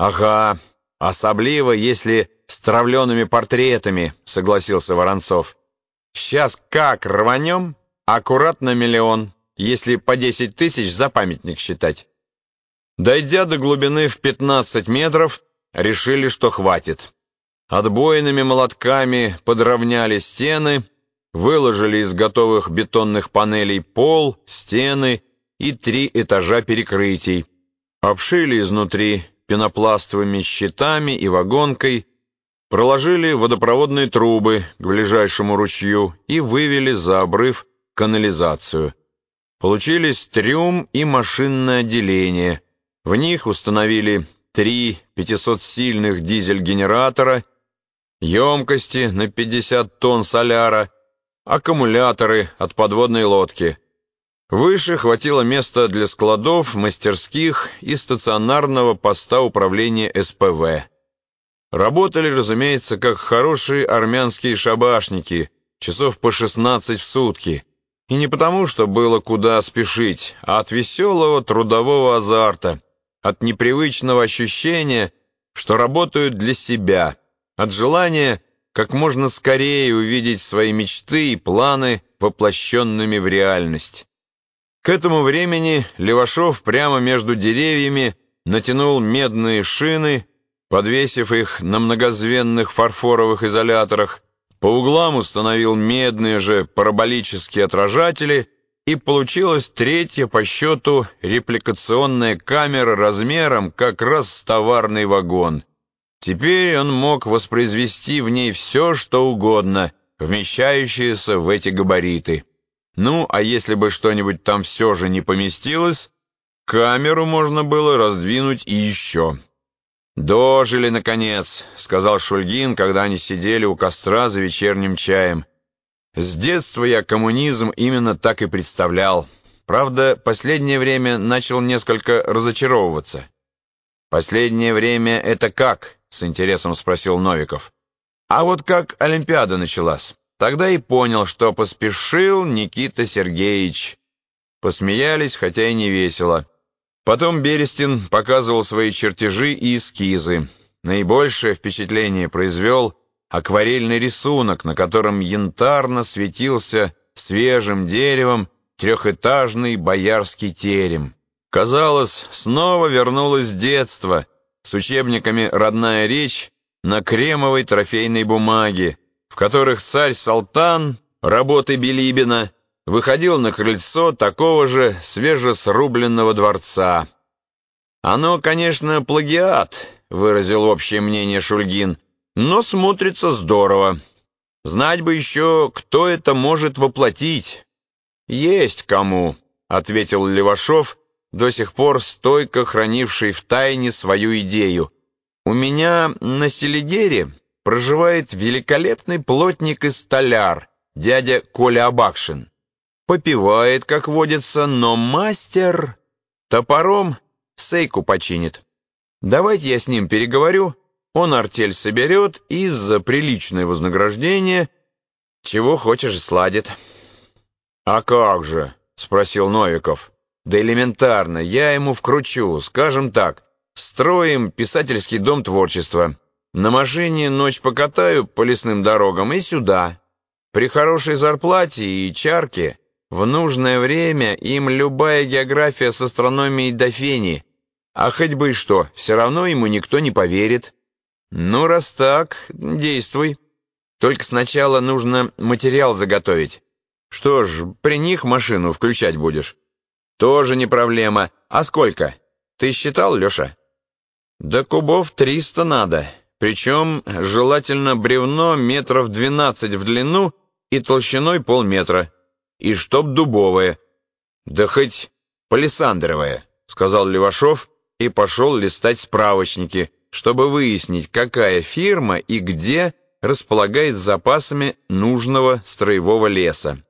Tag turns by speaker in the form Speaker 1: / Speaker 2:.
Speaker 1: «Ага, особливо, если с травленными портретами», — согласился Воронцов. «Сейчас как рванем? Аккуратно миллион, если по десять тысяч за памятник считать». Дойдя до глубины в 15 метров, решили, что хватит. Отбойными молотками подровняли стены, выложили из готовых бетонных панелей пол, стены и три этажа перекрытий, обшили изнутри пенопластовыми щитами и вагонкой, проложили водопроводные трубы к ближайшему ручью и вывели за обрыв канализацию. Получились трюм и машинное отделение. В них установили три 500-сильных дизель-генератора, емкости на 50 тонн соляра, аккумуляторы от подводной лодки. Выше хватило места для складов, мастерских и стационарного поста управления СПВ. Работали, разумеется, как хорошие армянские шабашники, часов по 16 в сутки. И не потому, что было куда спешить, а от веселого трудового азарта, от непривычного ощущения, что работают для себя, от желания как можно скорее увидеть свои мечты и планы воплощенными в реальность. К этому времени Левашов прямо между деревьями натянул медные шины, подвесив их на многозвенных фарфоровых изоляторах, по углам установил медные же параболические отражатели, и получилась третья по счету репликационная камера размером как раз с товарный вагон. Теперь он мог воспроизвести в ней все, что угодно, вмещающееся в эти габариты. Ну, а если бы что-нибудь там все же не поместилось, камеру можно было раздвинуть и еще. «Дожили, наконец», — сказал Шульгин, когда они сидели у костра за вечерним чаем. «С детства я коммунизм именно так и представлял. Правда, последнее время начал несколько разочаровываться». «Последнее время это как?» — с интересом спросил Новиков. «А вот как Олимпиада началась, тогда и понял, что поспешил Никита Сергеевич». Посмеялись, хотя и не весело. Потом Берестин показывал свои чертежи и эскизы. Наибольшее впечатление произвел акварельный рисунок, на котором янтарно светился свежим деревом трехэтажный боярский терем. Казалось, снова вернулось детство с учебниками «Родная речь» на кремовой трофейной бумаге, в которых царь Салтан, работы Билибина, выходил на крыльцо такого же свежесрубленного дворца. «Оно, конечно, плагиат», — выразил общее мнение Шульгин, «но смотрится здорово. Знать бы еще, кто это может воплотить». «Есть кому», — ответил Левашов, до сих пор стойко хранивший в тайне свою идею. «У меня на Селигере проживает великолепный плотник и столяр, дядя Коля Абакшин попивает, как водится, но мастер топором сейку починит. Давайте я с ним переговорю, он артель соберет и за приличное вознаграждение чего хочешь сладит. «А как же?» — спросил Новиков. «Да элементарно, я ему вкручу, скажем так, строим писательский дом творчества. На машине ночь покатаю по лесным дорогам и сюда. При хорошей зарплате и чарке в нужное время им любая география с астрономией до фени. А хоть бы и что, все равно ему никто не поверит. Ну, раз так, действуй. Только сначала нужно материал заготовить. Что ж, при них машину включать будешь. Тоже не проблема. А сколько? Ты считал, Леша? Да кубов триста надо. Причем желательно бревно метров двенадцать в длину и толщиной полметра и чтоб дубовое. Да хоть палисандровое, сказал Левашов и пошел листать справочники, чтобы выяснить, какая фирма и где располагает запасами нужного строевого леса.